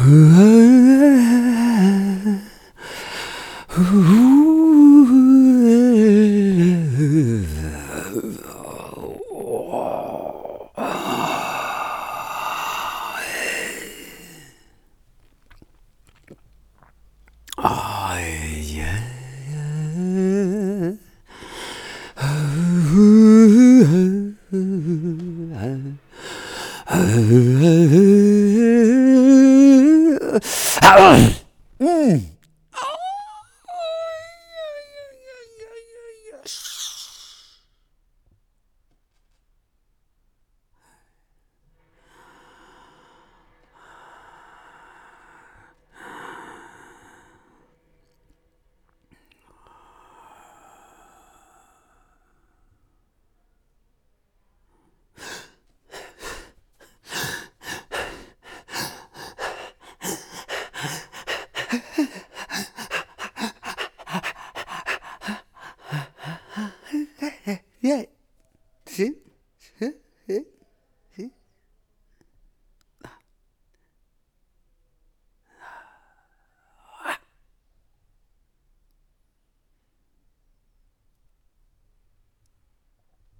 Uh-huh. Ah! Yeah. See?